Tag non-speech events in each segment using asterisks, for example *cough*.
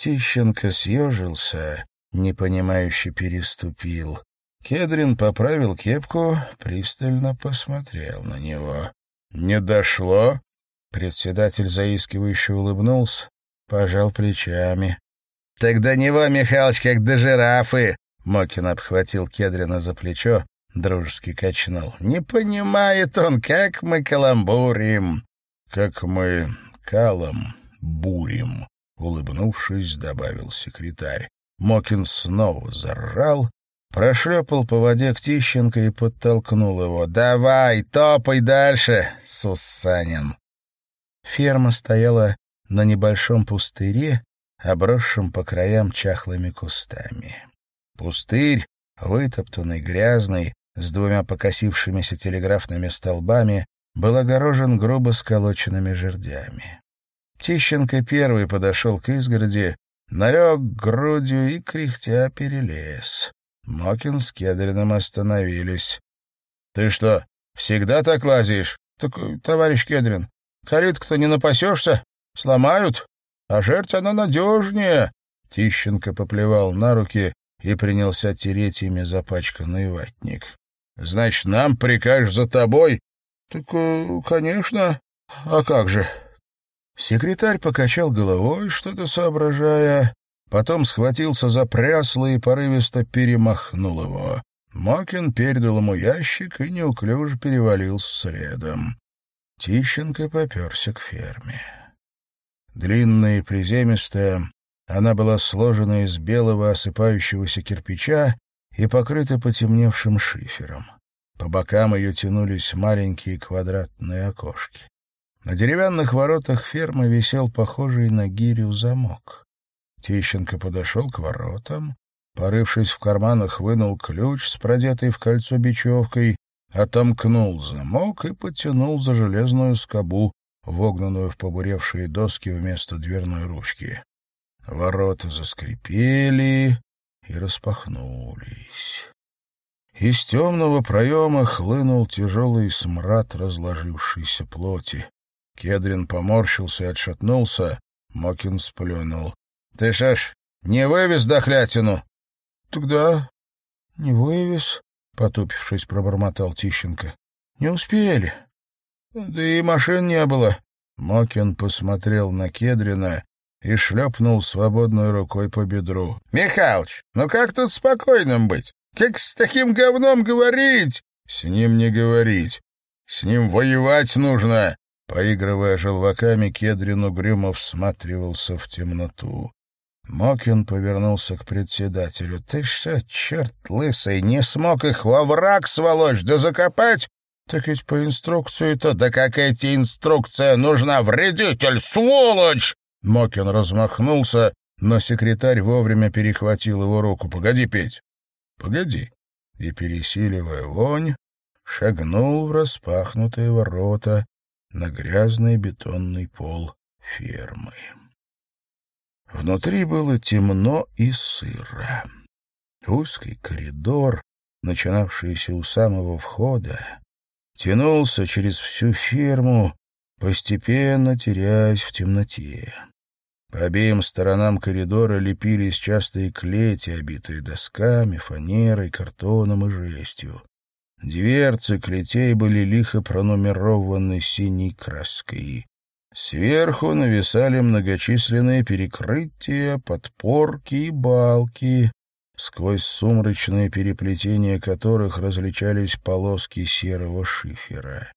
Тищенко съежился, непонимающе переступил. Кедрин поправил кепку, пристально посмотрел на него. «Не дошло?» Председатель заискивающе улыбнулся, пожал плечами. «Тогда него, Михалыч, как до жирафы!» Мокин обхватил Кедрина за плечо, дружески качнул. «Не понимает он, как мы каламбурим!» «Как мы калам бурим!» Улыбнувшись, добавил секретарь. Мокин снова заржал, прошлепал по воде к Тищенко и подтолкнул его. «Давай, топай дальше, Сусанин!» Ферма стояла на небольшом пустыре, обросшем по краям чахлыми кустами. Пустырь, вытоптанный, грязный, с двумя покосившимися телеграфными столбами, был огорожен грубо сколоченными жердями. Тищенко первый подошел к изгороди, налег грудью и, кряхтя, перелез. Мокин с Кедриным остановились. — Ты что, всегда так лазишь? — Так, товарищ Кедрин, калитку-то не напасешься, сломают, а жерть она надежнее. Тищенко поплевал на руки и принялся тереть ими запачканный ватник. — Значит, нам прикажешь за тобой? — Так, э, конечно. А как же? Секретарь покачал головой, что-то соображая, потом схватился за прясло и порывисто перемахнул его. Мокин передал ему ящик и неуклюже перевалился следом. Тищенко поперся к ферме. Длинная и приземистая, она была сложена из белого осыпающегося кирпича и покрыта потемневшим шифером. По бокам ее тянулись маленькие квадратные окошки. На деревянных воротах фермы висел похожий на гирю замок. Тищенко подошел к воротам, порывшись в карманах, вынул ключ с продетой в кольцо бечевкой, отомкнул замок и потянул за железную скобу, вогнанную в побуревшие доски вместо дверной ручки. Ворота заскрипели и распахнулись. Из темного проема хлынул тяжелый смрад разложившейся плоти. Кедрин поморщился и отшатнулся. Мокин сплюнул. — Ты что ж, не вывез дохлятину? — Тогда не вывез, — потупившись, пробормотал Тищенко. — Не успели. Да и машин не было. Мокин посмотрел на Кедрина и шлепнул свободной рукой по бедру. — Михалыч, ну как тут спокойным быть? Как с таким говном говорить? — С ним не говорить. С ним воевать нужно. Поигрывая желваками, Кедрин угрюмо всматривался в темноту. Мокин повернулся к председателю. — Ты что, черт лысый, не смог их во враг сволочь да закопать? — Так ведь по инструкции-то... — Да какая тебе инструкция нужна, вредитель, сволочь! Мокин размахнулся, но секретарь вовремя перехватил его руку. — Погоди, Петь, погоди. И, пересиливая вонь, шагнул в распахнутые ворота, на грязный бетонный пол фермы. Внутри было темно и сыро. Узкий коридор, начинавшийся у самого входа, тянулся через всю ферму, постепенно теряясь в темноте. По обеим сторонам коридора лепились частые клети, обитые досками, фанерой, картоном и жестью. Дверцы клетей были лихо пронумерованы синей краской. Сверху нависали многочисленные перекрытия, подпорки и балки, сквозь сумрачные переплетения которых различались полоски серого шифера.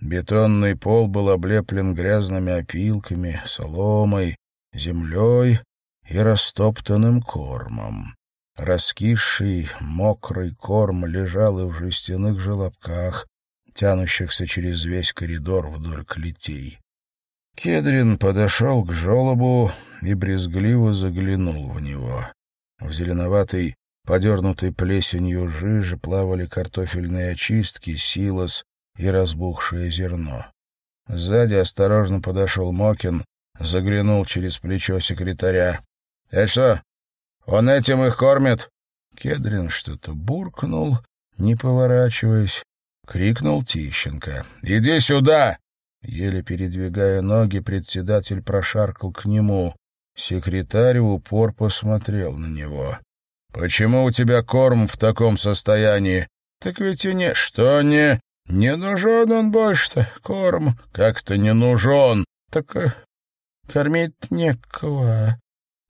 Бетонный пол был облеплен грязными опилками, соломой, землей и растоптанным кормом. Раскисший, мокрый корм лежал и в жестяных желобках, тянущихся через весь коридор вдоль клетей. Кедрин подошел к желобу и брезгливо заглянул в него. В зеленоватой, подернутой плесенью жижи плавали картофельные очистки, силос и разбухшее зерно. Сзади осторожно подошел Мокин, заглянул через плечо секретаря. — Это что, он этим их кормит. Кедрин что-то буркнул, не поворачиваясь. Крикнул Тищенко. «Иди сюда!» Еле передвигая ноги, председатель прошаркал к нему. Секретарь в упор посмотрел на него. «Почему у тебя корм в таком состоянии?» «Так ведь и не...» «Что не...» «Не нужен он больше-то, корм». «Как-то не нужен». «Так э, кормить некого».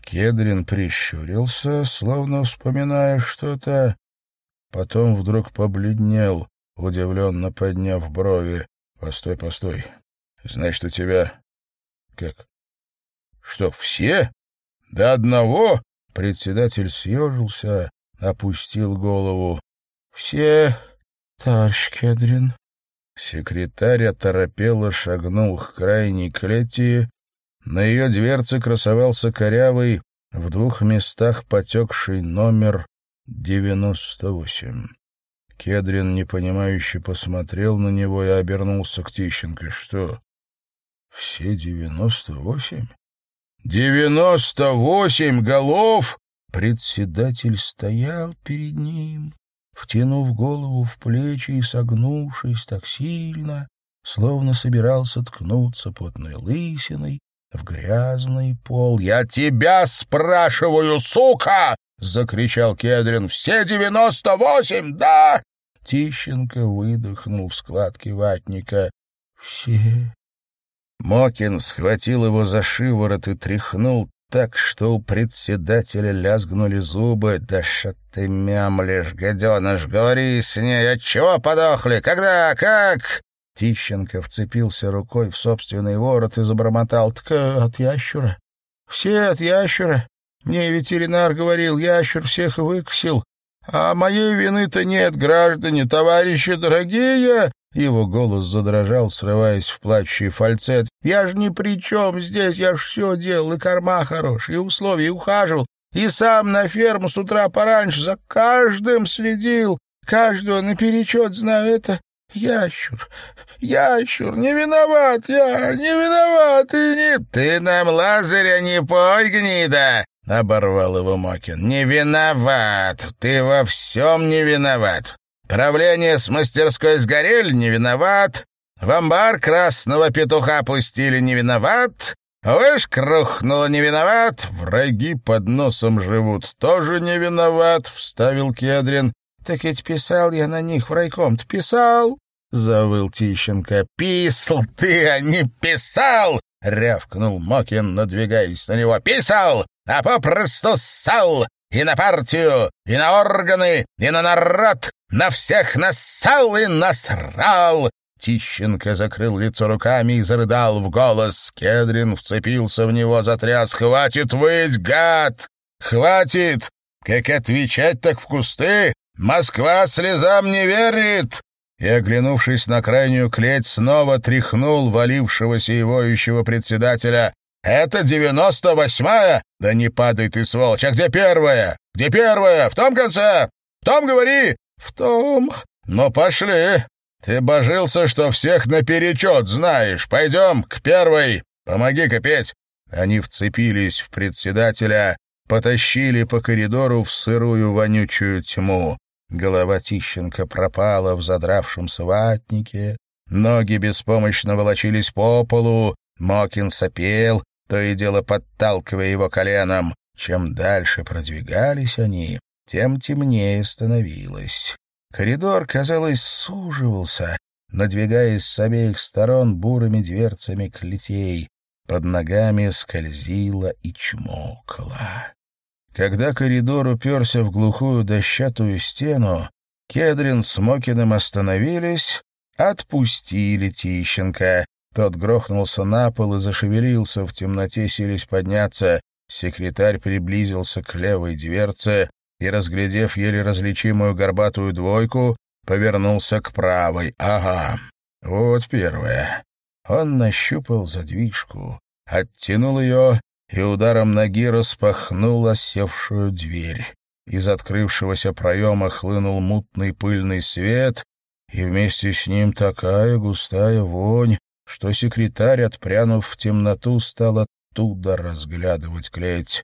Кедрин прищурился, словно вспоминая что-то. Потом вдруг побледнел, удивленно подняв брови. «Постой, постой. Значит, у тебя... Как? Что, все? До одного?» Председатель съежился, опустил голову. «Все, товарищ Кедрин». Секретарь оторопело шагнул к крайней клетии. На ее дверце красовался корявый, в двух местах потекший номер девяносто восемь. Кедрин непонимающе посмотрел на него и обернулся к Тищенко. «Что, все девяносто восемь?» «Девяносто восемь голов!» Председатель стоял перед ним, втянув голову в плечи и согнувшись так сильно, словно собирался ткнуться потной лысиной в грязный пол. «Я тебя спрашиваю, сука!» — закричал Кедрин. «Все девяносто восемь, да?» Тищенко выдохнул в складке ватника. «Все...» Мокин схватил его за шиворот и тряхнул так, что у председателя лязгнули зубы. «Да что ты мямлишь, гаденыш, говори с ней! Отчего подохли? Когда? Как?» Тищенко вцепился рукой в собственный ворот и забормотал. «Так э, от ящура. Все от ящура. Мне ветеринар говорил, ящур всех выкусил. А моей вины-то нет, граждане, товарищи дорогие!» Его голос задрожал, срываясь в плачущий фальцет. «Я же ни при чем здесь, я ж все делал, и корма хороший, и условия, и ухаживал, и сам на ферму с утра пораньше за каждым следил, каждого наперечет знаю, это ящур, ящур, не виноват я, не виноват, и не... Ты нам Лазаря не пой, гнида!» — оборвал его Мокин. «Не виноват! Ты во всем не виноват! Правление с мастерской сгорели, не виноват. В амбар красного петуха пустили, не виноват. Вышка рухнула, не виноват. Враги под носом живут, тоже не виноват, — вставил Кедрин. — Так ведь писал я на них в райком-то, писал, — завыл Тищенко. — Писал ты, а не писал! — рявкнул Мокин, надвигаясь на него. — Писал, а попросту ссал! И на партию, и на органы, и на народ, на всех нассал и насрал!» Тищенко закрыл лицо руками и зарыдал в голос. Кедрин вцепился в него, затряс. «Хватит выть, гад! Хватит! Как отвечать так в кусты? Москва слезам не верит!» И, оглянувшись на крайнюю клеть, снова тряхнул валившегося и воющего председателя. «Это девяносто восьмая? Да не падай ты, сволочь! А где первая? Где первая? В том конце? В том, говори! «В том...» «Ну, пошли. Ты божился, что всех наперечет знаешь. Пойдем к первой. Помоги-ка петь». Они вцепились в председателя, потащили по коридору в сырую вонючую тьму. Голова Тищенко пропала в задравшемся ватнике, ноги беспомощно волочились по полу, Мокин сопел, то и дело подталкивая его коленом. Чем дальше продвигались они, тем темнее становилось. Коридор, казалось, суживался, надвигаясь с обеих сторон бурыми дверцами клетей. Под ногами скользило и чмокало. Когда коридор уперся в глухую дощатую стену, Кедрин с Мокиным остановились, отпустили Тищенко. Тот грохнулся на пол и зашевелился, в темноте сились подняться. Секретарь приблизился к левой дверце, и, разглядев еле различимую горбатую двойку, повернулся к правой. Ага, вот первая. Он нащупал задвижку, оттянул ее и ударом ноги распахнул осевшую дверь. Из открывшегося проема хлынул мутный пыльный свет, и вместе с ним такая густая вонь, что секретарь, отпрянув в темноту, стал оттуда разглядывать клеть.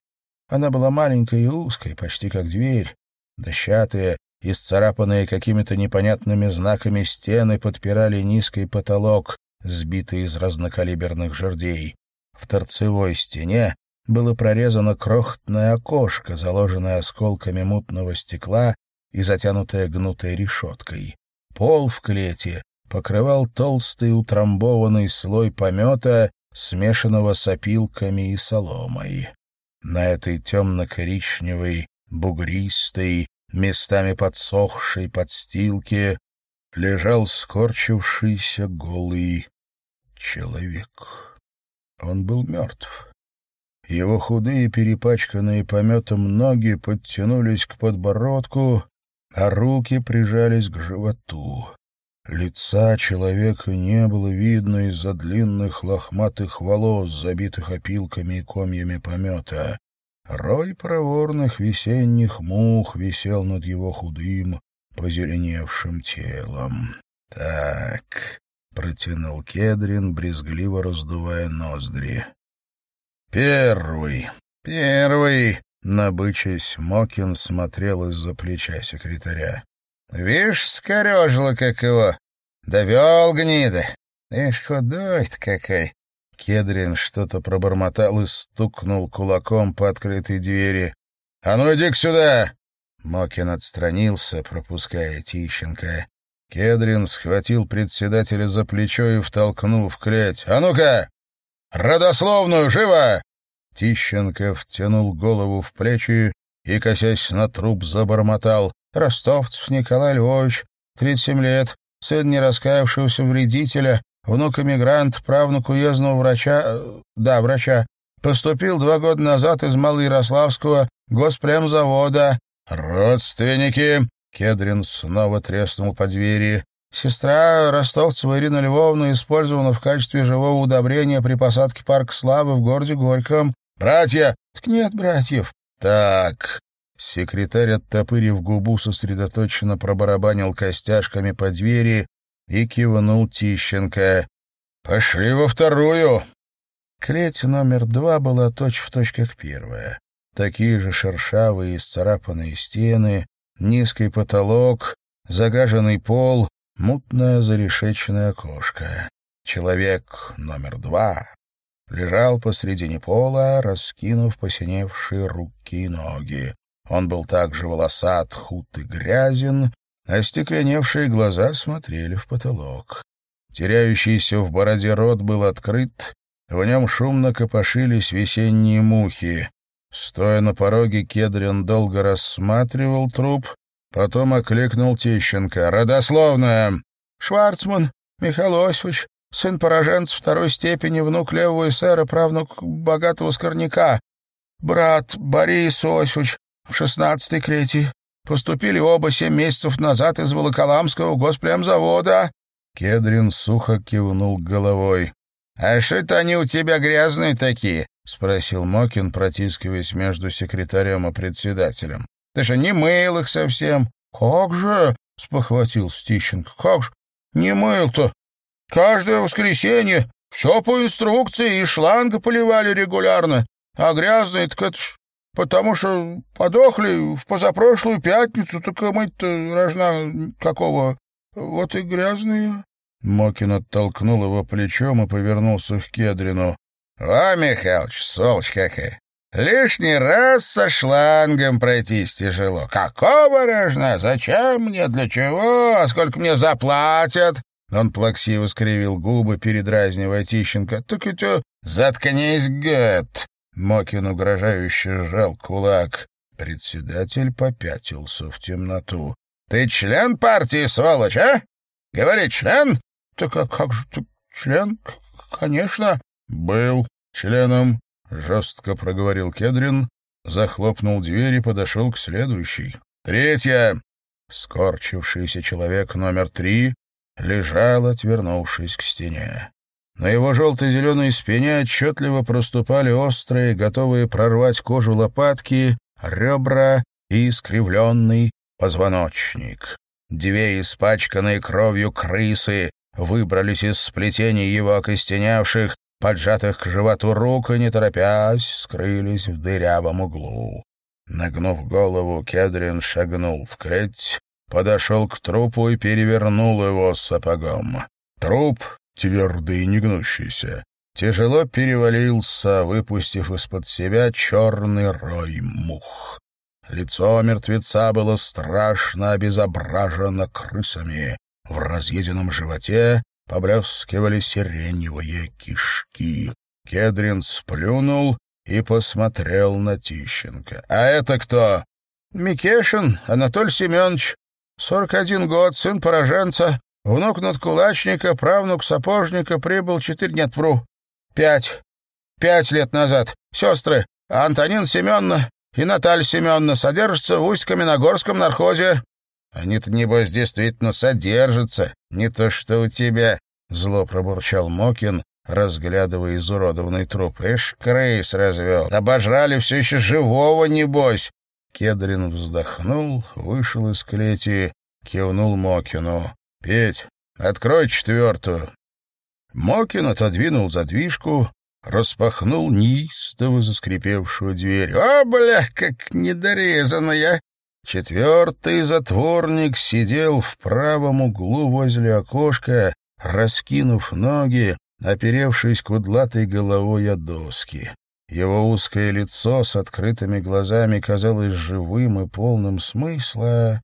Она была маленькой и узкой, почти как дверь. Дощатые, исцарапанные какими-то непонятными знаками стены подпирали низкий потолок, сбитый из разнокалиберных жердей. В торцевой стене было прорезано крохотное окошко, заложенное осколками мутного стекла и затянутое гнутой решеткой. Пол в клете покрывал толстый утрамбованный слой помета, смешанного с опилками и соломой. На этой темно-коричневой, бугристой, местами подсохшей подстилке лежал скорчившийся голый человек. Он был мертв. Его худые, перепачканные пометом ноги подтянулись к подбородку, а руки прижались к животу. Лица человека не было видно из-за длинных лохматых волос, забитых опилками и комьями помета. Рой проворных весенних мух висел над его худым, позеленевшим телом. «Так», — протянул Кедрин, брезгливо раздувая ноздри. «Первый, первый!» — набычась, Мокин смотрел из-за плеча секретаря. «Вишь, скорежило как его! Довел гнида! Ишь, худой-то какой!» Кедрин что-то пробормотал и стукнул кулаком по открытой двери. «А ну иди сюда!» Мокин отстранился, пропуская Тищенко. Кедрин схватил председателя за плечо и втолкнул в клеть. «А ну-ка! Родословную, живо!» Тищенко втянул голову в плечи и, косясь на труп, забормотал. «Ростовцев Николай Львович, 37 лет, сын не раскаявшегося вредителя, внук эмигрант, правнук уездного врача... Э, да, врача. Поступил два года назад из Малоярославского госпремзавода. Родственники!» Кедрин снова треснул по двери. Сестра Ростовцева Ирина Львовна использована в качестве живого удобрения при посадке парка Славы в городе Горьком. «Братья!» «Так нет братьев». «Так...» Секретарь, оттопырив губу, сосредоточенно пробарабанил костяшками по двери и кивнул Тищенко. «Пошли во вторую!» Клеть номер два была точь как первая. Такие же шершавые и сцарапанные стены, низкий потолок, загаженный пол, мутное зарешеченное окошко. Человек номер два лежал посредине пола, раскинув посиневшие руки и ноги. Он был также волосат, худ и грязен, а стекленевшие глаза смотрели в потолок. Теряющийся в бороде рот был открыт, в нем шумно копошились весенние мухи. Стоя на пороге, Кедрин долго рассматривал труп, Потом окликнул Тищенко. «Родословная!» «Шварцман Михаил Осифович, сын пораженца второй степени, внук левого эсера, правнук богатого скорняка. Брат Борис Осифович в шестнадцатой крете. Поступили оба семь месяцев назад из Волоколамского госпремзавода». Кедрин сухо кивнул головой. «А что это они у тебя грязные такие?» — спросил Мокин, протискиваясь между секретарем и председателем. Ты же не мыл их совсем. — Как же? — спохватил Стищенко. — Как же? Не мыл-то. Каждое воскресенье все по инструкции, и шланга поливали регулярно. А грязные так это ж потому что подохли в позапрошлую пятницу, так мы-то рожна какого. Вот и грязные. Мокин оттолкнул его плечом и повернулся к Кедрину. — А, Михалыч, сволочь какая! Лишний раз со шлангом пройтись тяжело. Какого рожна? Зачем мне? Для чего? А сколько мне заплатят? Он плаксиво скривил губы, передразнивая Тищенко. «Так это...» «Заткнись, гад!» Мокин угрожающе сжал кулак. Председатель попятился в темноту. «Ты член партии, сволочь, а? Говори, член?» «Так а как же ты член? Конечно». «Был членом», — жестко проговорил Кедрин, захлопнул дверь и подошел к следующей. «Третья!» Скорчившийся человек номер три лежал, отвернувшись к стене. На его желто-зеленой спине отчетливо проступали острые, готовые прорвать кожу лопатки, ребра и искривленный позвоночник. Две испачканные кровью крысы выбрались из сплетений его окостенявших, поджатых к животу рук и, не торопясь, скрылись в дырявом углу. Нагнув голову, Кедрин шагнул в креть, подошел к трупу и перевернул его сапогом. Труп, твердый и негнущийся, тяжело перевалился, выпустив из-под себя черный рой мух. Лицо мертвеца было страшно обезображено крысами. В разъеденном животе поблескивали сиреневые кишки. Кедрин сплюнул и посмотрел на Тищенко. «А это кто?» «Микешин Анатолий Семенович, сорок один год, сын пораженца, внук надкулачника, правнук сапожника, прибыл четыре дня вру. Пять. Пять лет назад. Сестры Антонин Семеновна и Наталья Семеновна содержатся в Усть-Каменогорском нархозе. Они-то, небось, действительно содержатся, не то что у тебя, — зло пробурчал Мокин, разглядывая изуродованный труп. Эш, крыс развел. Обожрали все еще живого, небось. Кедрин вздохнул, вышел из клети, кивнул Мокину. — Петь, открой четвертую. Мокин отодвинул задвижку, распахнул неистово заскрипевшую дверь. «О, бля, как недорезанная!» Четвертый затворник сидел в правом углу возле окошка, раскинув ноги, оперевшись кудлатой головой о доски. Его узкое лицо с открытыми глазами казалось живым и полным смысла,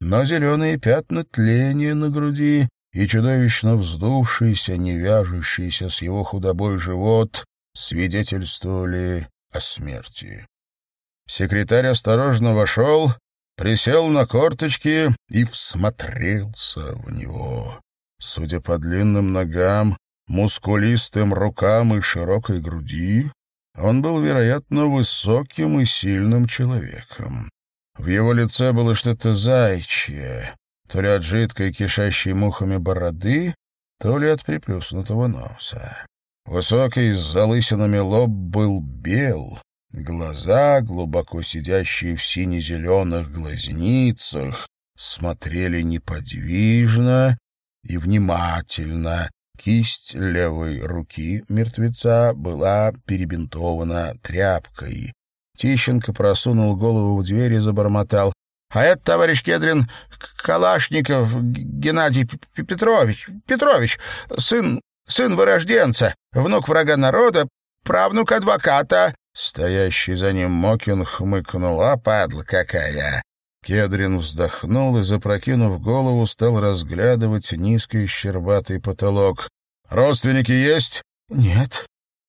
но зеленые пятна тления на груди и чудовищно вздувшийся, не вяжущийся с его худобой живот свидетельствовали о смерти. Секретарь осторожно вошел, присел на корточки и всмотрелся в него. Судя по длинным ногам, мускулистым рукам и широкой груди, он был, вероятно, высоким и сильным человеком. В его лице было что-то зайчье, то ли от жидкой, кишащей мухами бороды, то ли от приплюснутого носа. Высокий, с залысинами лоб был бел, глаза, глубоко сидящие в сине-зеленых глазницах, смотрели неподвижно и внимательно. Кисть левой руки мертвеца была перебинтована тряпкой. Тищенко просунул голову в дверь и забормотал. А это, товарищ Кедрин, Калашников Геннадий Петрович, Петрович, сын, сын вырожденца, внук врага народа, правнук адвоката. Стоящий за ним Мокин хмыкнул. А, падла какая! Кедрин вздохнул и, запрокинув голову, стал разглядывать низкий щербатый потолок. «Родственники есть?» «Нет».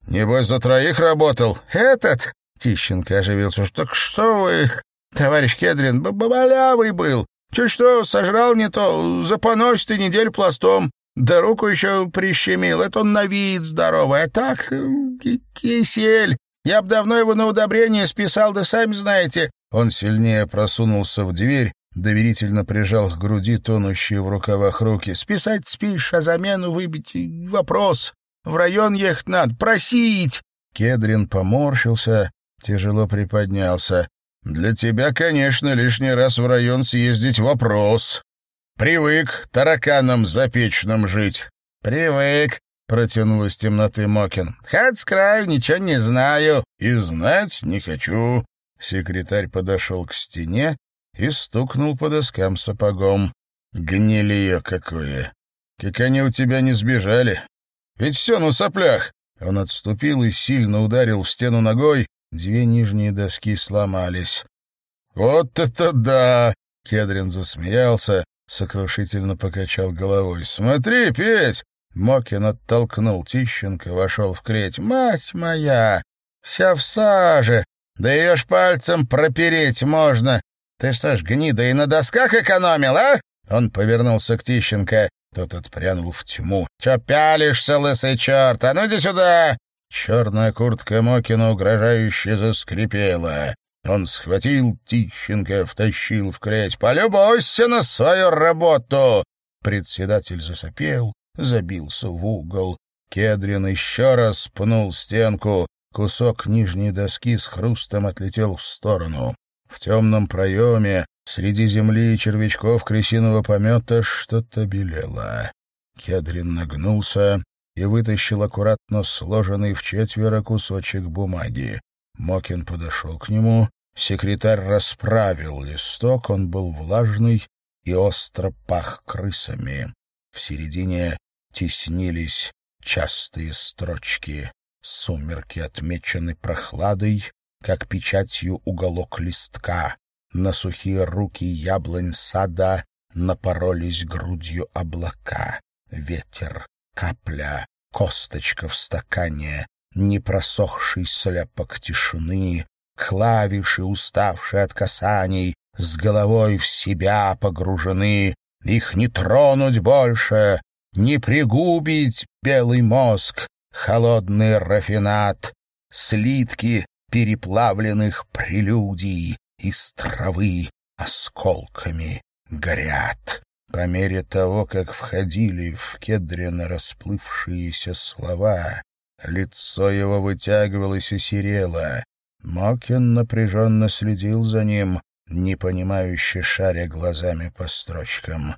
«Небось, за троих работал?» «Этот?» — Тищенко оживился. «Так что вы...» Товарищ Кедрин бабалявый был. Чуть что, сожрал не то, запоносит и неделю пластом. Да руку еще прищемил. Это он на вид здоровый. А так, э, кисель. Я б давно его на удобрение списал, да сами знаете. Он сильнее просунулся в дверь, доверительно прижал к груди тонущие в рукавах руки. «Списать спишь, а замену выбить — вопрос. В район ехать надо, просить!» Кедрин поморщился, тяжело приподнялся. Для тебя, конечно, лишний раз в район съездить вопрос. Привык тараканом запечным жить. Привык, протянул из темноты Мокин. Хат с краю, ничего не знаю. И знать не хочу. Секретарь подошел к стене и стукнул по доскам сапогом. Гнилье какое! Как они у тебя не сбежали? Ведь все на соплях. Он отступил и сильно ударил в стену ногой, Две нижние доски сломались. «Вот это да!» — Кедрин засмеялся, сокрушительно покачал головой. «Смотри, Петь!» Мокин оттолкнул Тищенко, вошел в клеть. «Мать моя! Вся в саже! Да ее ж пальцем пропереть можно! Ты что ж, гнида, и на досках экономил, а?» Он повернулся к Тищенко. Тот отпрянул в тьму. «Че пялишься, лысый черт? А ну иди сюда!» Черная куртка Мокина угрожающе заскрипела. Он схватил Тищенко, втащил в клеть. «Полюбуйся на свою работу!» Председатель засопел, забился в угол. Кедрин еще раз пнул стенку. Кусок нижней доски с хрустом отлетел в сторону. В темном проеме, среди земли и червячков крысиного помета, что-то белело. Кедрин нагнулся, и вытащил аккуратно сложенный в четверо кусочек бумаги. Мокин подошел к нему. Секретарь расправил листок, он был влажный и остро пах крысами. В середине теснились частые строчки. Сумерки отмечены прохладой, как печатью уголок листка. На сухие руки яблонь сада напоролись грудью облака. Ветер, капля, косточка в стакане, непросохший слепок тишины, клавиши, уставшие от касаний, с головой в себя погружены, их не тронуть больше, не пригубить белый мозг, холодный рафинат, слитки переплавленных прелюдий из травы осколками горят. По мере того, как входили в Кедрина расплывшиеся слова, лицо его вытягивалось и серело. Мокин напряженно следил за ним, непонимающе шаря глазами по строчкам.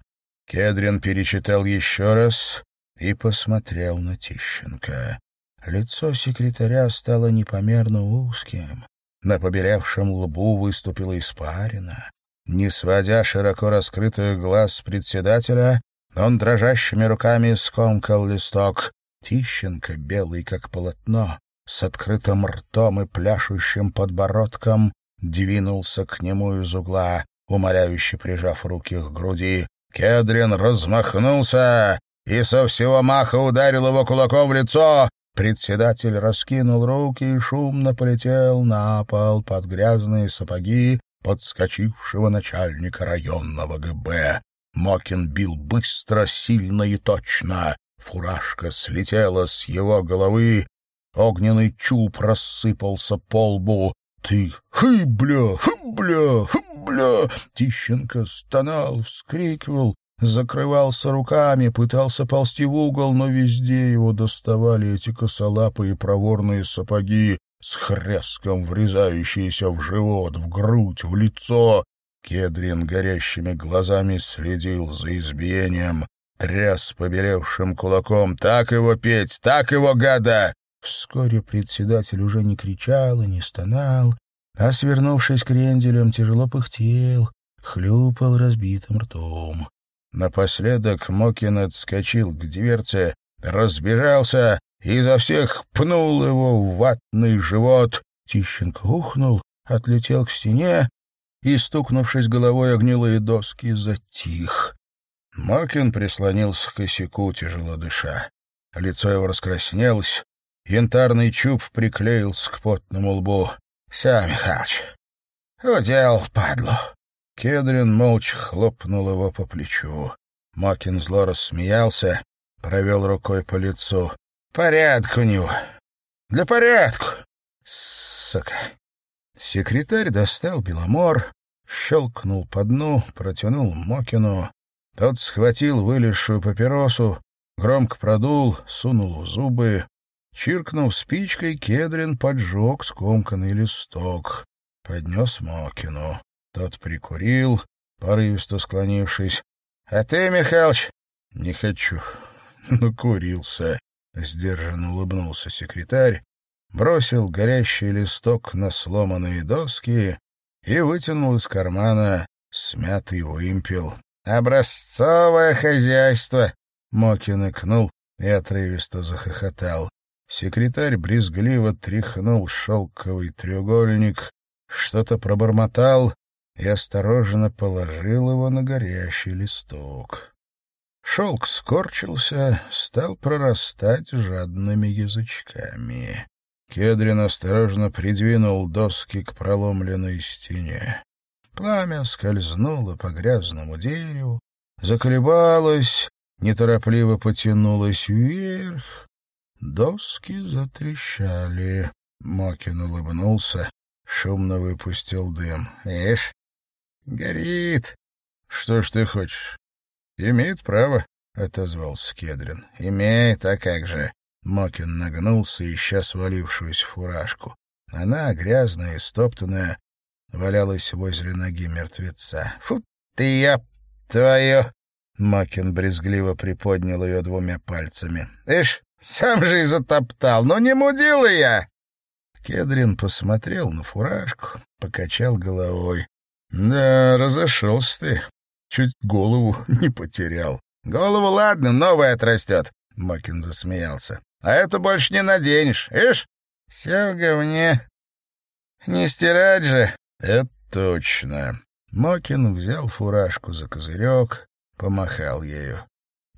Кедрин перечитал еще раз и посмотрел на Тищенко. Лицо секретаря стало непомерно узким. На побелевшем лбу выступила испарина. Не сводя широко раскрытых глаз председателя, он дрожащими руками скомкал листок. Тищенко, белый как полотно, с открытым ртом и пляшущим подбородком, двинулся к нему из угла, умоляюще прижав руки к груди. Кедрин размахнулся и со всего маха ударил его кулаком в лицо. Председатель раскинул руки и шумно полетел на пол под грязные сапоги подскочившего начальника районного ГБ. Мокин бил быстро, сильно и точно. Фуражка слетела с его головы, огненный чуб рассыпался по лбу. «Ты, хы, бля, хы, бля, хы, бля!» Тищенко стонал, вскрикивал, закрывался руками, пытался ползти в угол, но везде его доставали эти косолапые проворные сапоги с хряском врезающиеся в живот, в грудь, в лицо. Кедрин горящими глазами следил за избиением, тряс побелевшим кулаком. «Так его петь! Так его, гада!» Вскоре председатель уже не кричал и не стонал, а, свернувшись кренделем, тяжело пыхтел, хлюпал разбитым ртом. Напоследок Мокин отскочил к дверце, разбежался и изо всех пнул его в ватный живот. Тищенко ухнул, отлетел к стене и, стукнувшись головой о гнилые доски, затих. Мокин прислонился к косяку, тяжело дыша. Лицо его раскраснелось, янтарный чуб приклеился к потному лбу. — Все, Михалыч, удел, падлу. Кедрин молча хлопнул его по плечу. Макин зло рассмеялся, провел рукой по лицу. «Порядок у него. Для порядку. Сука!» Секретарь достал Беломор, щелкнул по дну, протянул Мокину. Тот схватил вылезшую папиросу, громко продул, сунул в зубы. Чиркнув спичкой, Кедрин поджег скомканный листок. Поднес Мокину. Тот прикурил, порывисто склонившись. — А ты, Михалыч? — Не хочу. Накурился. Сдержанно улыбнулся секретарь, бросил горящий листок на сломанные доски и вытянул из кармана смятый вымпел. «Образцовое хозяйство!» Мокин икнул и отрывисто захохотал. Секретарь брезгливо тряхнул шелковый треугольник, что-то пробормотал и осторожно положил его на горящий листок. Шелк скорчился, стал прорастать жадными язычками. Кедрин осторожно придвинул доски к проломленной стене. Пламя скользнуло по грязному дереву, заколебалось, неторопливо потянулось вверх. Доски затрещали. Мокин улыбнулся, шумно выпустил дым. — Ишь, горит. — Что ж ты хочешь? «Имеет право», — отозвался Кедрин. «Имеет, а как же?» Мокин нагнулся, ища свалившуюся фуражку. Она, грязная и стоптанная, валялась возле ноги мертвеца. «Фу ты, я твою!» Мокин брезгливо приподнял ее двумя пальцами. «Ишь, сам же и затоптал, но не мудила я!» Кедрин посмотрел на фуражку, покачал головой. «Да, разошелся ты. Чуть голову *laughs* не потерял. Голову ладно, новая отрастет. — Мокин засмеялся. «А эту больше не наденешь, ишь? Все в говне. Не стирать же!» «Это точно!» Мокин взял фуражку за козырек, помахал ею.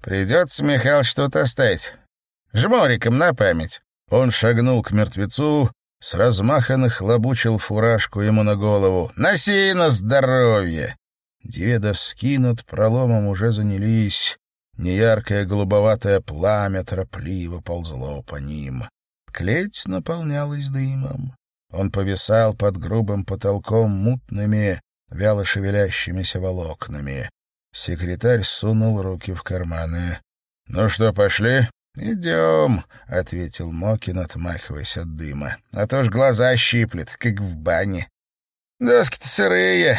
«Придется, Михаил, что-то оставить. Жмуриком на память». Он шагнул к мертвецу, с размаха нахлобучил фуражку ему на голову. «Носи на здоровье!» Две доски над проломом уже занялись. Неяркое голубоватое пламя торопливо ползло по ним. Клеть наполнялась дымом. Он повисал под грубым потолком мутными, вяло шевелящимися волокнами. Секретарь сунул руки в карманы. — Ну что, пошли? «Идем», — ответил Мокин, отмахиваясь от дыма. «А то ж глаза щиплет, как в бане». «Доски-то сырые».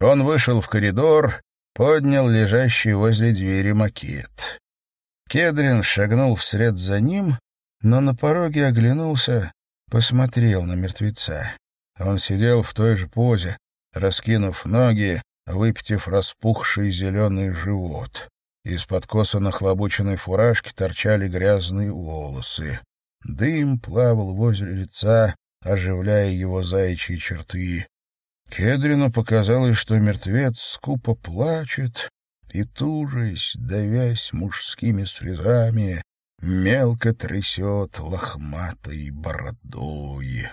Он вышел в коридор, поднял лежащий возле двери макет. Кедрин шагнул вслед за ним, но на пороге оглянулся, посмотрел на мертвеца. Он сидел в той же позе, раскинув ноги, выпитив распухший зеленый живот. Из-под косо нахлобученной фуражки торчали грязные волосы. Дым плавал возле лица, оживляя его заячьи черты. Кедрину показалось, что мертвец скупо плачет и, тужась, давясь мужскими слезами, мелко трясет лохматой бородой.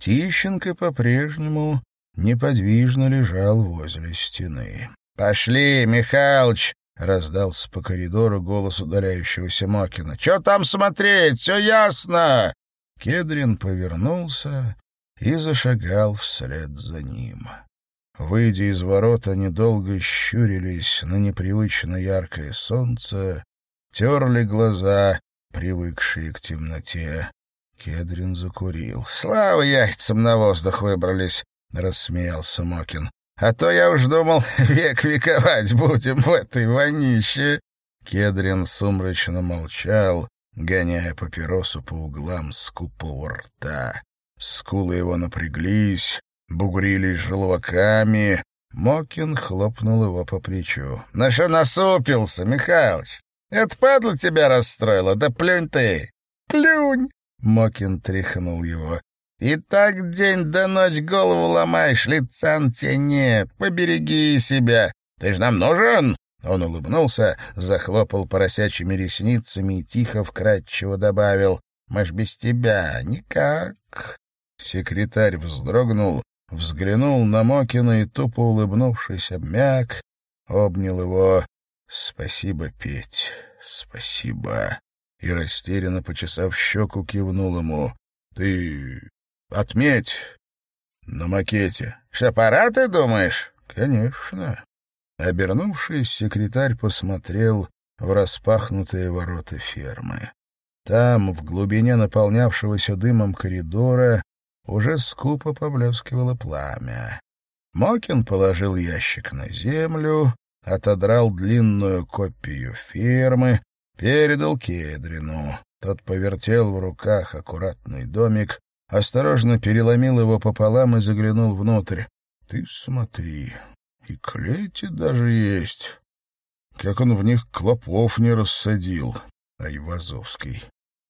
Тищенко по-прежнему неподвижно лежал возле стены. — Пошли, Михалыч! — раздался по коридору голос удаляющегося Макина. — Че там смотреть? Все ясно! Кедрин повернулся и зашагал вслед за ним. Выйдя из ворот, они долго щурились на непривычно яркое солнце, терли глаза, привыкшие к темноте. Кедрин закурил. — Слава яйцам на воздух выбрались! — рассмеялся Мокин. А то я уж думал, *laughs* век вековать будем в этой вонище. Кедрин сумрачно молчал, гоняя папиросу по углам скупого рта. Скулы его напряглись, бугрились желваками. Мокин хлопнул его по плечу. — На что насупился, Михалыч? Это падла тебя расстроила? Да плюнь ты! Плюнь! Мокин тряхнул его. И так день до ночь голову ломаешь, лица на тебе нет. Побереги себя. Ты ж нам нужен!» Он улыбнулся, захлопал поросячьими ресницами и тихо вкрадчиво добавил. «Мы ж без тебя никак». Секретарь вздрогнул, взглянул на Мокина и, тупо улыбнувшись, обмяк, обнял его. «Спасибо, Петь, спасибо». И растерянно, почесав щеку, кивнул ему. «Ты Отметь на макете. Аппараты, думаешь? Конечно. Обернувшись, секретарь посмотрел в распахнутые ворота фермы. Там, в глубине наполнявшегося дымом коридора, уже скупо поблескивало пламя. Мокин положил ящик на землю, отодрал длинную копию фермы, передал Кедрину. Тот повертел в руках аккуратный домик, осторожно переломил его пополам и заглянул внутрь. — Ты смотри, и клейти даже есть. Как он в них клопов не рассадил, Айвазовский.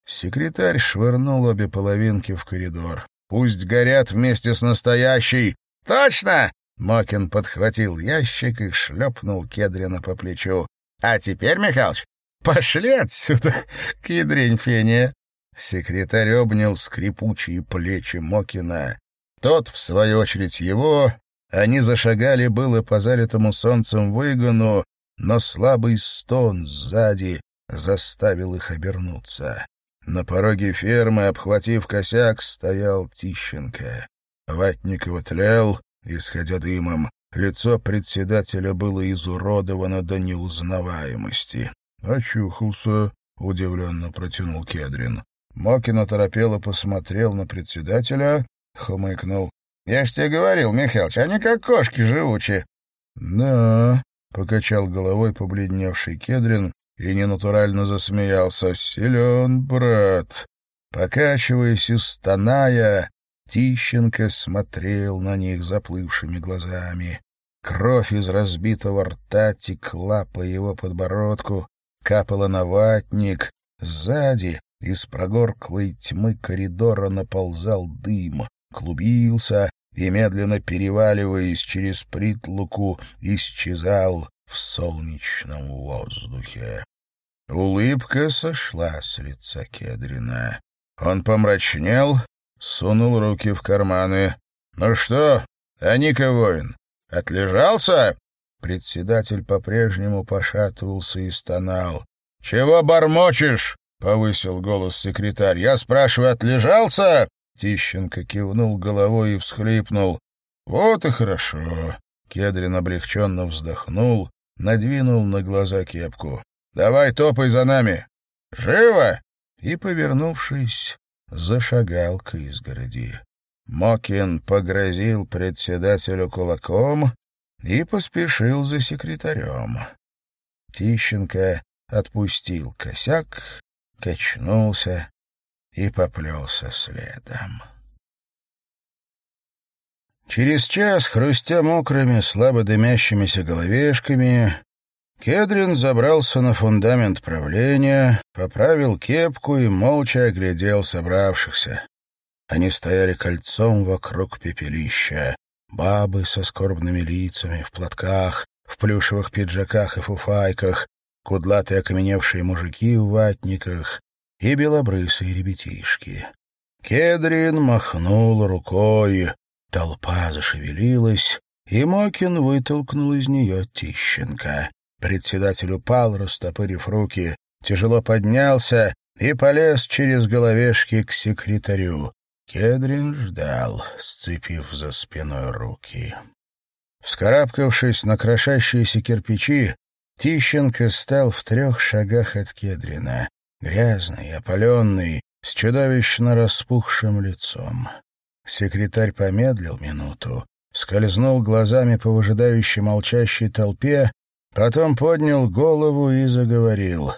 Секретарь швырнул обе половинки в коридор. «Пусть горят вместе с настоящей!» «Точно!» Мокин подхватил ящик и шлепнул Кедрина по плечу. «А теперь, Михалыч, пошли отсюда, кедрень феня!» Секретарь обнял скрипучие плечи Мокина. Тот, в свою очередь, его. Они зашагали было по залитому солнцем выгону, но слабый стон сзади заставил их обернуться. На пороге фермы, обхватив косяк, стоял Тищенко. Ватников тлел, исходя дымом. Лицо председателя было изуродовано до неузнаваемости. «Очухался», — удивленно протянул Кедрин. Мокин оторопело посмотрел на председателя, хмыкнул. — Я ж тебе говорил, Михалыч, они как кошки живучие. — Да, — покачал головой побледневший Кедрин и ненатурально засмеялся. — Силен, брат. Покачиваясь и стоная, Тищенко смотрел на них заплывшими глазами. Кровь из разбитого рта текла по его подбородку, капала на ватник. Сзади из прогорклой тьмы коридора наползал дым, клубился и, медленно переваливаясь через притлуку, исчезал в солнечном воздухе. Улыбка сошла с лица Кедрина. Он помрачнел, сунул руки в карманы. «Ну что, Аника воин, отлежался?» Председатель по-прежнему пошатывался и стонал. «Чего бормочешь?» — повысил голос секретарь. «Я спрашиваю, отлежался?» Тищенко кивнул головой и всхлипнул. «Вот и хорошо». Кедрин облегченно вздохнул, надвинул на глаза кепку. «Давай топай за нами! Живо!» И, повернувшись, зашагал к изгороди. Мокин погрозил председателю кулаком и поспешил за секретарем. Тищенко отпустил косяк, качнулся и поплелся следом. Через час, хрустя мокрыми, слабо дымящимися головешками, Кедрин забрался на фундамент правления, поправил кепку и молча оглядел собравшихся. Они стояли кольцом вокруг пепелища. Бабы со скорбными лицами, в платках, в плюшевых пиджаках и фуфайках, кудлатые окаменевшие мужики в ватниках и белобрысые ребятишки. Кедрин махнул рукой, толпа зашевелилась, и Мокин вытолкнул из нее Тищенко. Председатель упал, растопырив руки, тяжело поднялся и полез через головешки к секретарю. Кедрин ждал, сцепив за спиной руки. Вскарабкавшись на крошащиеся кирпичи, Тищенко стал в трех шагах от Кедрина, грязный, опаленный, с чудовищно распухшим лицом. Секретарь помедлил минуту, скользнул глазами по выжидающей молчащей толпе Потом поднял голову и заговорил.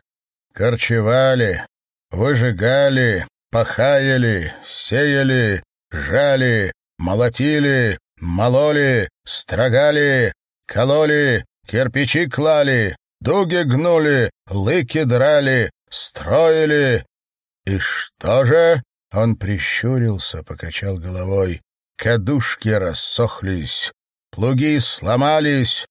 «Корчевали, выжигали, пахаяли, сеяли, жали, молотили, мололи, строгали, кололи, кирпичи клали, дуги гнули, лыки драли, строили. И что же?» Он прищурился, покачал головой. Кадушки рассохлись, плуги сломались,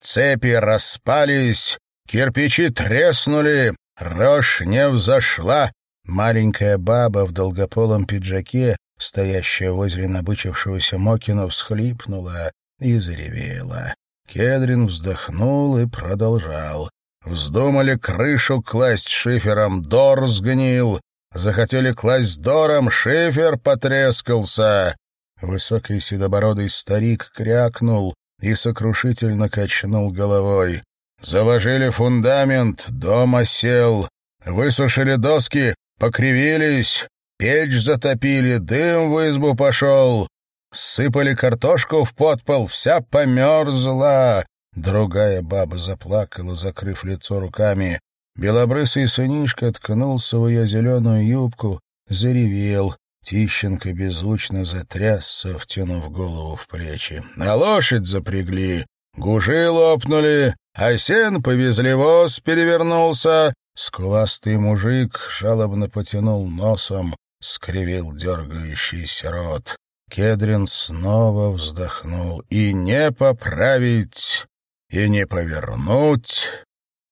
Цепи распались, кирпичи треснули, рожь не взошла. Маленькая баба в долгополом пиджаке, стоящая возле набычившегося Мокина, всхлипнула и заревела. Кедрин вздохнул и продолжал. Вздумали крышу класть шифером, дор сгнил. Захотели класть дором, шифер потрескался. Высокий седобородый старик крякнул, и сокрушительно качнул головой. «Заложили фундамент, дом осел, высушили доски, покривились, печь затопили, дым в избу пошел, сыпали картошку в подпол, вся померзла». Другая баба заплакала, закрыв лицо руками. Белобрысый сынишка ткнулся в ее зеленую юбку, заревел. Тищенко беззвучно затрясся, втянув голову в плечи. На лошадь запрягли, гужи лопнули, а сен повезли воз, перевернулся. Скуластый мужик жалобно потянул носом, скривил дергающийся рот. Кедрин снова вздохнул. И не поправить, и не повернуть,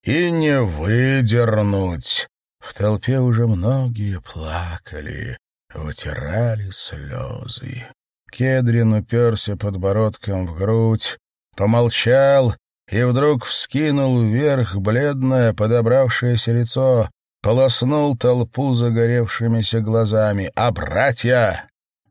и не выдернуть. В толпе уже многие плакали вытирали слезы. Кедрин уперся подбородком в грудь, помолчал и вдруг вскинул вверх бледное подобравшееся лицо, полоснул толпу загоревшимися глазами. «А братья?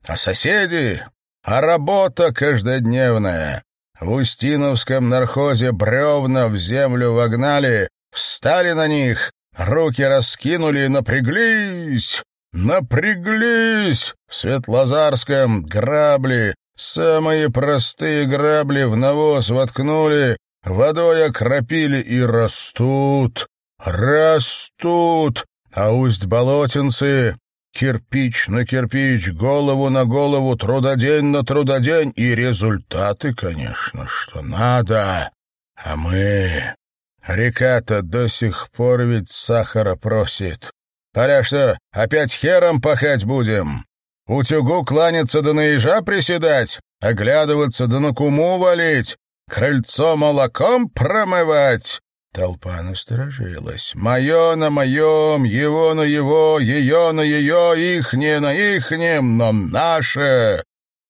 А соседи? А работа каждодневная? В Устиновском нархозе бревна в землю вогнали, встали на них, руки раскинули и напряглись, Напряглись! В Светлозарском грабли, самые простые грабли в навоз воткнули, водой окропили и растут, растут, а усть-болотинцы кирпич на кирпич, голову на голову, трудодень на трудодень, и результаты, конечно, что надо. А мы... Река-то до сих пор ведь сахара просит. Аля что, опять хером пахать будем? Утюгу кланяться да на ежа приседать, оглядываться да на куму валить, крыльцо молоком промывать?» Толпа насторожилась. «Мое на моем, его на его, ее на ее, ихнее на ихнем, но наше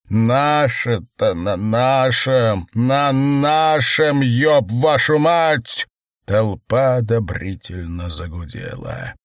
«Наше-то на нашем, на нашем, ёб вашу мать!» Толпа одобрительно загудела.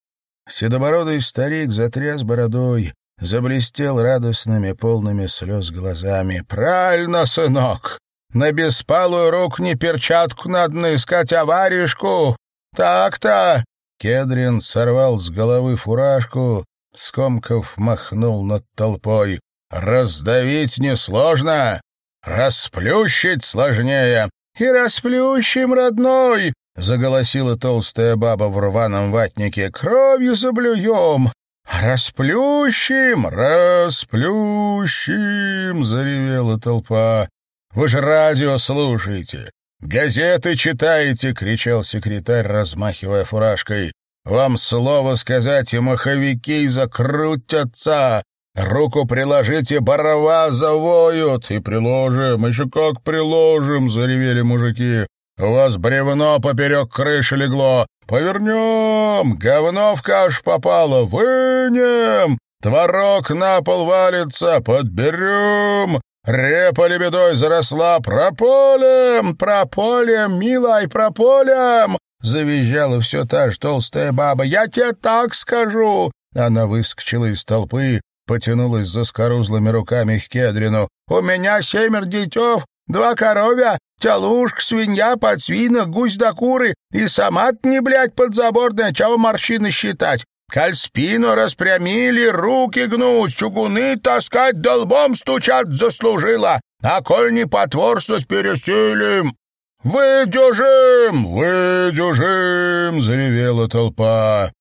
Седобородый старик затряс бородой, заблестел радостными, полными слез глазами. «Правильно, сынок! На беспалую руку не перчатку надо искать, а варежку! Так-то!» Кедрин сорвал с головы фуражку, скомков махнул над толпой. Раздавить несложно, расплющить сложнее. И расплющим, родной, — заголосила толстая баба в рваном ватнике. «Кровью заблюем! Расплющим! Расплющим!» — заревела толпа. «Вы же радио слушаете! Газеты читаете!» — кричал секретарь, размахивая фуражкой. «Вам слово сказать, и маховики закрутятся! Руку приложите, барова завоют. И приложим, еще как приложим, заревели мужики. У вас бревно поперек крыши легло. Повернем, говно в каш попало, вынем. Творог на пол валится, подберем. Репа лебедой заросла, прополем, прополем, милай, прополем. Завизжала все та же толстая баба. «Я тебе так скажу!» Она выскочила из толпы, потянулась за скорузлыми руками к Кедрину. «У меня семер детев, два коровя, телушка, свинья, подсвинок, гусь да куры, и сама не, блядь, подзаборная, чего морщины считать. Коль спину распрямили, руки гнуть, чугуны таскать, долбом стучат заслужила, а коль не потворствовать пересилим». «Выдюжим! Выдюжим!» — заревела толпа.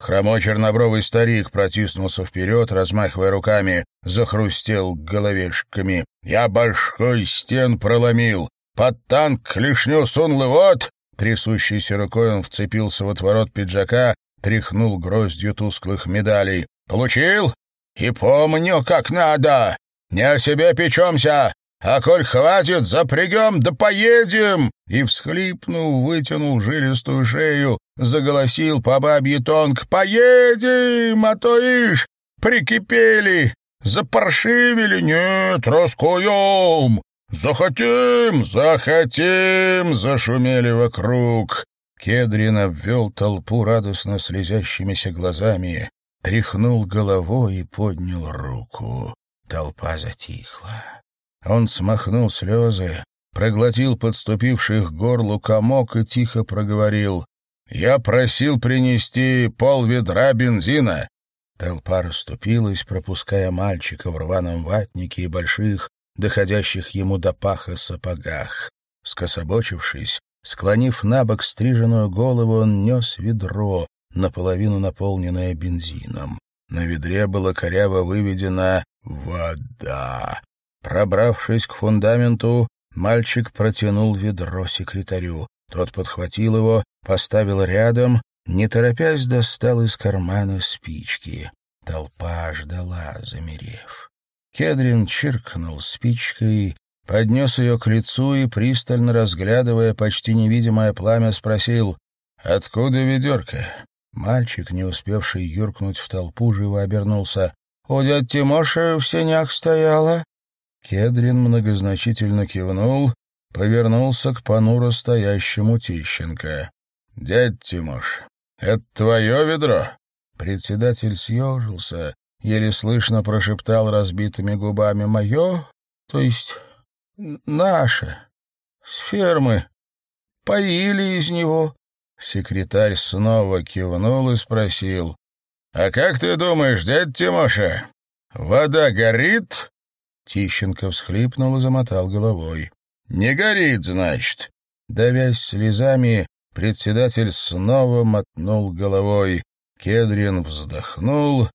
Хромой чернобровый старик протиснулся вперед, размахивая руками, захрустел головешками. «Я башкой стен проломил, под танк клешню сунул и вот...» Трясущейся рукой он вцепился в отворот пиджака, тряхнул гроздью тусклых медалей. «Получил? И помню, как надо! Не о себе печемся! А коль хватит, запрягем да поедем!» И, всхлипнув, вытянул жилистую шею, заголосил по бабье тонк. «Поедем, а то ишь, прикипели, запаршивили, нет, раскуем! Захотим, захотим!» зашумели вокруг. Кедрин обвел толпу радостно слезящимися глазами, тряхнул головой и поднял руку. Толпа затихла. Он смахнул слезы, проглотил подступивший к горлу комок и тихо проговорил. «Я просил принести пол ведра бензина». Толпа расступилась, пропуская мальчика в рваном ватнике и больших, доходящих ему до паха сапогах. Скособочившись, склонив на бок стриженную голову, он нес ведро, наполовину наполненное бензином. На ведре было коряво выведено «Вода». Пробравшись к фундаменту, мальчик протянул ведро секретарю. Тот подхватил его, поставил рядом, не торопясь достал из кармана спички. Толпа ждала, замерев. Кедрин чиркнул спичкой, поднес ее к лицу и, пристально разглядывая почти невидимое пламя, спросил «Откуда ведерко?» Мальчик, не успевший юркнуть в толпу, живо обернулся. «У дядь Тимоша в сенях стояла?» Кедрин многозначительно кивнул, повернулся к понуро стоящему Тищенко. — Дядь Тимош, это твое ведро? Председатель съежился, еле слышно прошептал разбитыми губами «Мое, то есть наше, с фермы. Поили из него». Секретарь снова кивнул и спросил. «А как ты думаешь, дядь Тимоша, вода горит?» Тищенко всхлипнул и замотал головой. «Не горит, значит!» Давясь слезами, председатель снова мотнул головой. Кедрин вздохнул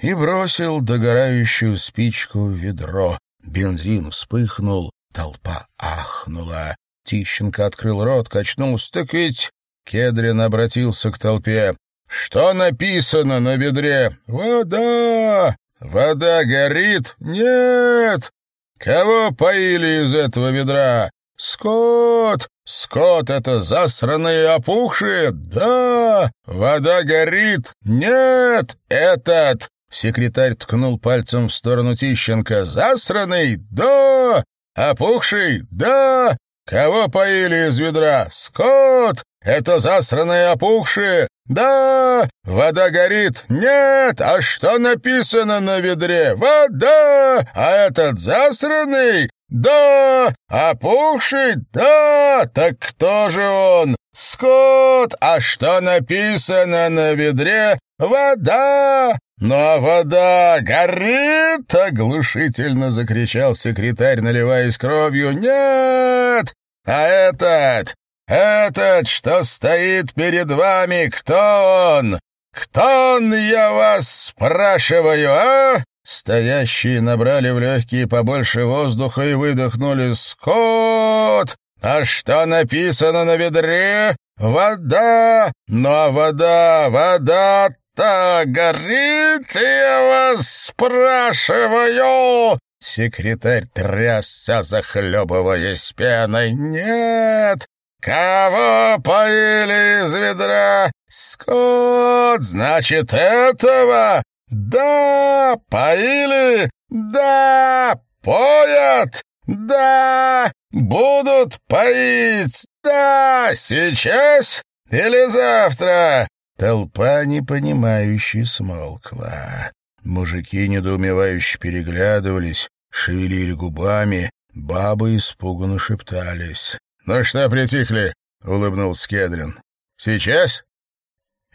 и бросил догорающую спичку в ведро. Бензин вспыхнул, толпа ахнула. Тищенко открыл рот, качнулся. «Так ведь Кедрин обратился к толпе. «Что написано на ведре? Вода! Вода горит? Нет! Кого поили из этого ведра? Скот! Скот — это засранные опухшие? Да! Вода горит? Нет! Этот!» Секретарь ткнул пальцем в сторону Тищенко. «Засранный? Да! Опухший? Да! Кого поили из ведра? Скот! Это засранные опухшие? Да! Вода горит? Нет! А что написано на ведре? Вода! А этот засранный? Да! Опухший? Да! Так кто же он? Скот! А что написано на ведре? Вода! «Но вода горит!» — оглушительно закричал секретарь, наливаясь кровью. «Нет! А этот! Этот, что стоит перед вами, кто он? Кто он, я вас спрашиваю, а?» Стоящие набрали в легкие побольше воздуха и выдохнули «Скот!» «А что написано на ведре? Вода! Но вода, вода «Так горит, я вас спрашиваю!» Секретарь трясся, захлебываясь пеной. «Нет! Кого поили из ведра? Скот, значит, этого? Да, поили? Да, поят? Да, будут поить? Да, сейчас или завтра? Толпа непонимающе смолкла. Мужики недоумевающе переглядывались, шевелили губами, бабы испуганно шептались. — Ну что притихли? — улыбнулся Кедрин. — Сейчас?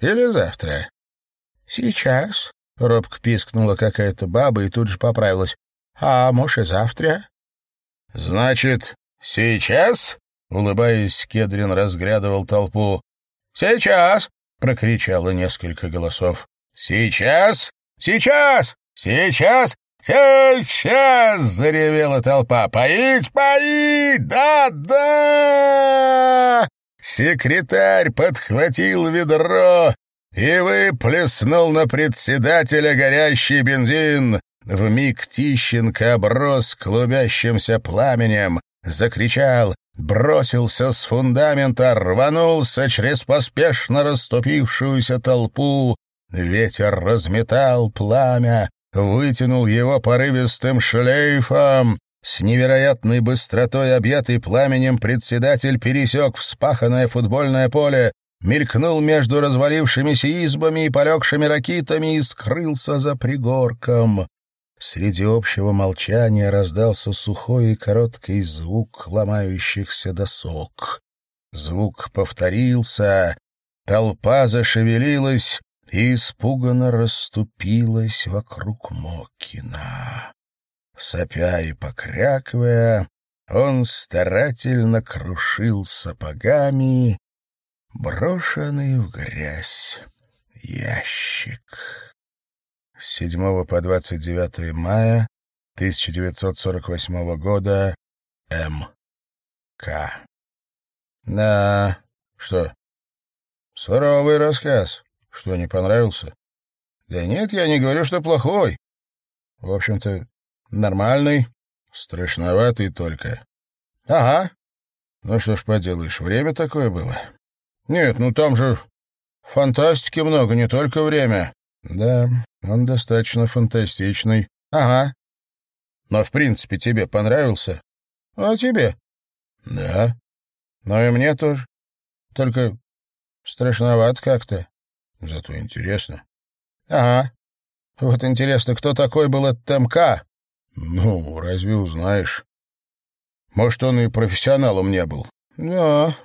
Или завтра? — Сейчас, — робко пискнула какая-то баба и тут же поправилась. — А может, и завтра? — Значит, сейчас? — улыбаясь, Кедрин разглядывал толпу. — Сейчас! — прокричало несколько голосов. «Сейчас! Сейчас! Сейчас! Сейчас!» — заревела толпа. «Поить! Поить! Да! Да!» Секретарь подхватил ведро и выплеснул на председателя горящий бензин. Вмиг Тищенко оброс клубящимся пламенем, закричал бросился с фундамента, рванулся через поспешно расступившуюся толпу. Ветер разметал пламя, вытянул его порывистым шлейфом. С невероятной быстротой, объятый пламенем, председатель пересек вспаханное футбольное поле, мелькнул между развалившимися избами и полегшими ракитами и скрылся за пригорком. Среди общего молчания раздался сухой и короткий звук ломающихся досок. Звук повторился, толпа зашевелилась и испуганно расступилась вокруг Мокина. Сопя и покрякивая, он старательно крушил сапогами брошенный в грязь ящик. С 7 по 29 мая 1948 года М.К. Да, что? Суровый рассказ. Что, не понравился? Да нет, я не говорю, что плохой. В общем-то, нормальный, страшноватый только. Ага. Ну что ж поделаешь, время такое было. Нет, ну там же фантастики много, не только время. Да, он достаточно фантастичный. Ага. Но, в принципе, тебе понравился? А тебе? Да. Ну и мне тоже. Только страшновато как-то. Зато интересно. Ага. Вот интересно, кто такой был этот МК? Ну, разве узнаешь? Может, он и профессионалом не был. Да.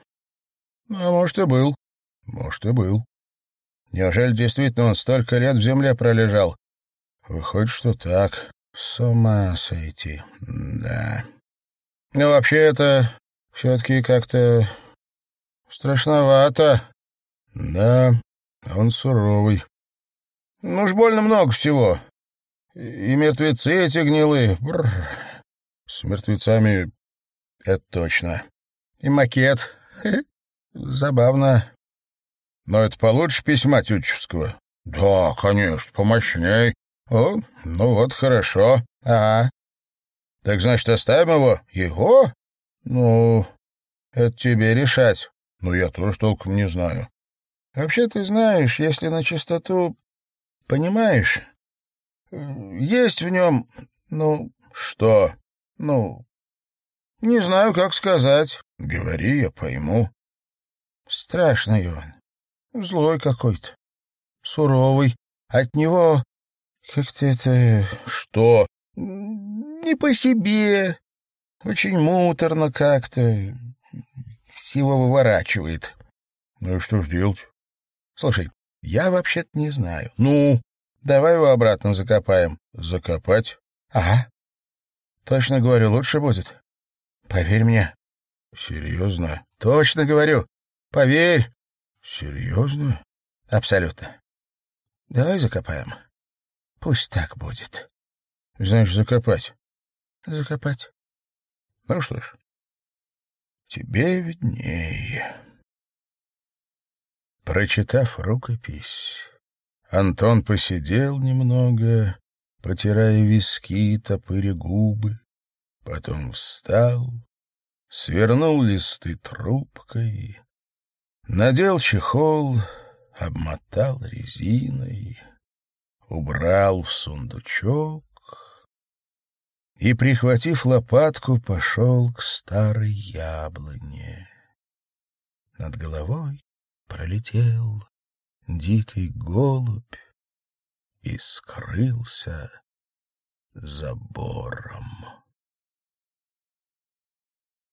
А может, и был. Может, и был. Неужели действительно он столько лет в земле пролежал? Выходит, что так. С ума сойти. Да. Ну, вообще это все-таки как-то страшновато. Да, он суровый. Ну уж больно много всего. И мертвецы эти гнилые. Бррр. С мертвецами это точно. И макет. *laughs* Забавно. Но это получше письма Тютчевского? Да, конечно, помощней. О, ну вот, хорошо. Ага. Так значит, оставим его? Его? Ну, это тебе решать. Ну, я тоже толком не знаю. Вообще, ты знаешь, если на чистоту... Понимаешь, есть в нем... Ну, что? Ну, не знаю, как сказать. Говори, я пойму. Страшно, Иван. Злой какой-то. Суровый. От него как-то это... Что? Не по себе. Очень муторно как-то. Всего выворачивает. Ну и что ж делать? Слушай, я вообще-то не знаю. Ну, давай его обратно закопаем. Закопать? Ага. Точно говорю, лучше будет. Поверь мне. Серьезно? Точно говорю. Поверь. Серьезно? Абсолютно. Давай закопаем. Пусть так будет. Знаешь, закопать. Закопать. Ну что ж, тебе виднее. Прочитав рукопись, Антон посидел немного, потирая виски, топыря губы, потом встал, свернул листы трубкой, надел чехол, обмотал резиной, убрал в сундучок и, прихватив лопатку, пошел к старой яблоне. Над головой пролетел дикий голубь и скрылся за бором.